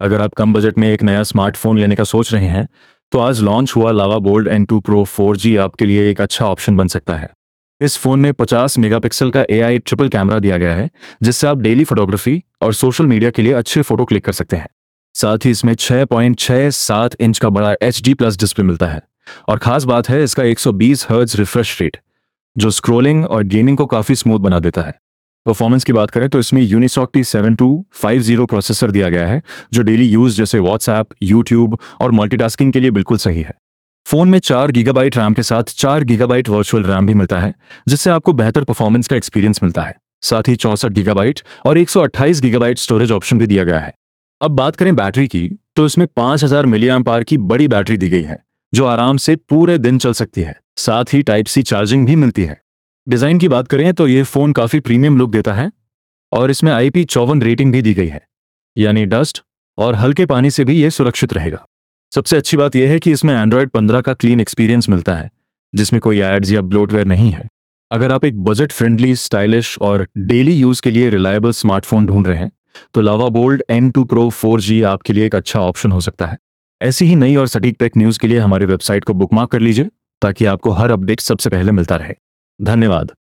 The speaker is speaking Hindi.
अगर आप कम बजट में एक नया स्मार्टफ़ोन लेने का सोच रहे हैं तो आज लॉन्च हुआ Lava bold N two pro four आपके लिए एक अच्छा ऑप्शन बन सकता है। इस फ़ोन में 50 मेगापिक्सल का एआई ट्रिपल कैमरा दिया गया है, जिससे आप डेली फोटोग्राफी और सोशल मीडिया के लिए अच्छे फ़ोटो क्लिक कर सकते हैं। साथ ही इसमें 6.67 इंच का बड़ा एचडी प्लस डिस्प्ले मिलता है। और खास बात है, इसका 120 हर्ट्ज रिफ्रेश रेट जो स्क्रोलिंग और गेमिंग को काफ़ी स्मूथ बना देता है। परफॉर्मेंस की बात करें तो इसमें Unisoc T seven two five zero processor दिया गया है, जो डेली यूज़ जैसे व्हाट्सएप यूट्यूब और मल्टीटास्किंग के लिए बिल्कुल सही है। फ़ोन में चार गीगाबाइट रैम के साथ चार गीगाबाइट वर्चुअल रैम भी मिलता है, जिससे आपको बेहतर परफॉर्मेंस का एक्सपीरियंस मिलता है। साथ ही चौसठ गीगाबाइट और एक सौ अट्ठाईस गीगाबाइट स्टोरेज ऑप्शन भी दिया गया है। अब बात करें बैटरी की तो इसमें पाँच हज़ार मिलियन पार की बड़ी बैटरी दी गई है, जो आराम से पूरे दिन चल सकती है। साथ ही टाइप सी चार्जिंग भी मिलती है। डिज़ाइन की बात करें तो ये फ़ोन काफ़ी प्रीमियम लुक देता है और इसमें आईपी चौवन रेटिंग भी दी गई है, यानी डस्ट और हल्के पानी से भी ये सुरक्षित रहेगा। सबसे अच्छी बात यह है कि इसमें एंड्रॉयड 15 का क्लीन एक्सपीरियंस मिलता है, जिसमें कोई एड्स या ब्लोटवेयर नहीं है। अगर आप एक बजट फ्रेंडली स्टाइलिश और डेली यूज़ के लिए रिलायबल स्मार्टफ़ोन ढूंढ रहे हैं तो Lava Bold M two pro four G आपके लिए एक अच्छा ऑप्शन हो सकता है। ऐसी ही नई और सटीक टेक न्यूज़ के लिए हमारे वेबसाइट को बुकमार्क कर लीजिए, ताकि आपको हर अपडेट सबसे पहले मिलता रहे। धन्यवाद।